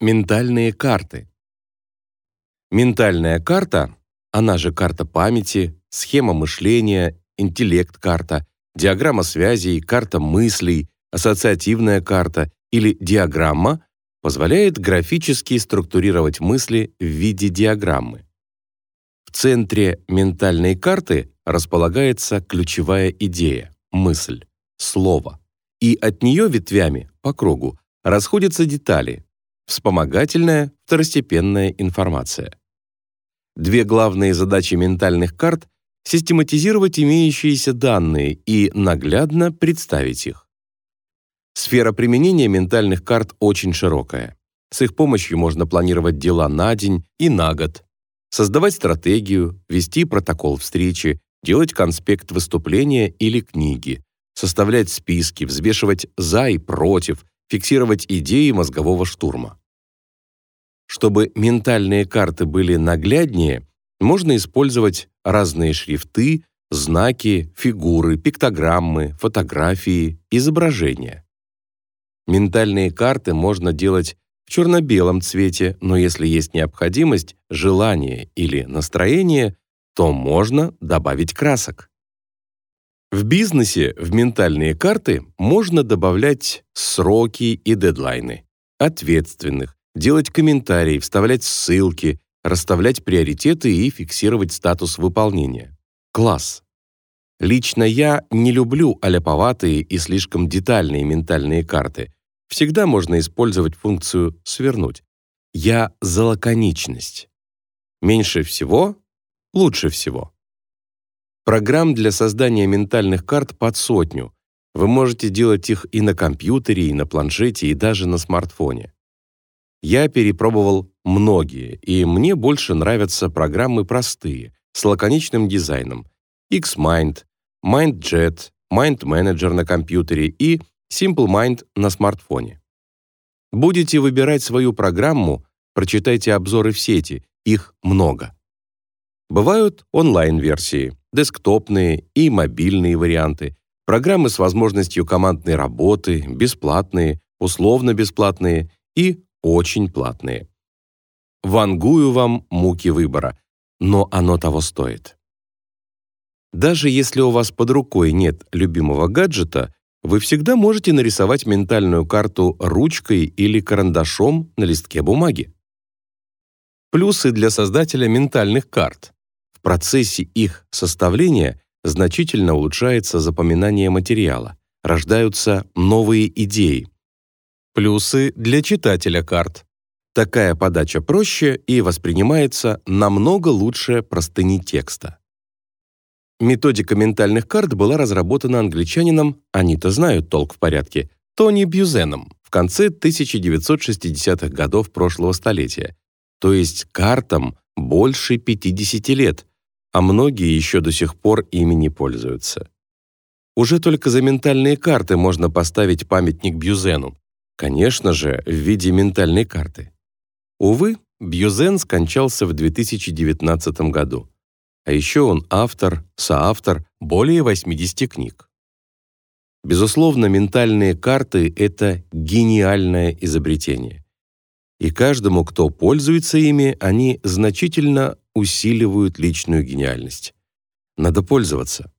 Ментальные карты. Ментальная карта, она же карта памяти, схема мышления, интеллект-карта, диаграмма связей, карта мыслей, ассоциативная карта или диаграмма позволяет графически структурировать мысли в виде диаграммы. В центре ментальной карты располагается ключевая идея, мысль, слово, и от нее ветвями по кругу расходятся детали, вспомогательная, второстепенная информация. Две главные задачи ментальных карт — систематизировать имеющиеся данные и наглядно представить их. Сфера применения ментальных карт очень широкая. С их помощью можно планировать дела на день и на год, создавать стратегию, вести протокол встречи, делать конспект выступления или книги, составлять списки, взвешивать «за» и «против», фиксировать идеи мозгового штурма. Чтобы ментальные карты были нагляднее, можно использовать разные шрифты, знаки, фигуры, пиктограммы, фотографии, изображения. Ментальные карты можно делать в черно-белом цвете, но если есть необходимость, желание или настроение, то можно добавить красок. В бизнесе в ментальные карты можно добавлять сроки и дедлайны, ответственных, делать комментарии, вставлять ссылки, расставлять приоритеты и фиксировать статус выполнения. Класс. Лично я не люблю аляповатые и слишком детальные ментальные карты, всегда можно использовать функцию «свернуть». Я за лаконичность. Меньше всего — лучше всего. Программ для создания ментальных карт под сотню. Вы можете делать их и на компьютере, и на планшете, и даже на смартфоне. Я перепробовал многие, и мне больше нравятся программы простые, с лаконичным дизайном. Xmind, MindJet, Mind Manager на компьютере и Simple Mind на смартфоне. Будете выбирать свою программу, прочитайте обзоры в сети, их много. Бывают онлайн-версии, десктопные и мобильные варианты, программы с возможностью командной работы, бесплатные, условно-бесплатные и очень платные. Вангую вам муки выбора, но оно того стоит. Даже если у вас под рукой нет любимого гаджета, вы всегда можете нарисовать ментальную карту ручкой или карандашом на листке бумаги. Плюсы для создателя ментальных карт. В процессе их составления значительно улучшается запоминание материала, рождаются новые идеи. Плюсы для читателя карт. Такая подача проще и воспринимается намного лучше простыни текста. Методика ментальных карт была разработана англичанином, они-то знают толк в порядке, Тони Бьюзеном в конце 1960-х годов прошлого столетия. То есть картам больше 50 лет, а многие еще до сих пор ими не пользуются. Уже только за ментальные карты можно поставить памятник Бьюзену. Конечно же, в виде ментальной карты. Увы, Бьюзен скончался в 2019 году. А еще он автор, соавтор более 80 книг. Безусловно, ментальные карты — это гениальное изобретение. И каждому, кто пользуется ими, они значительно усиливают личную гениальность. Надо пользоваться.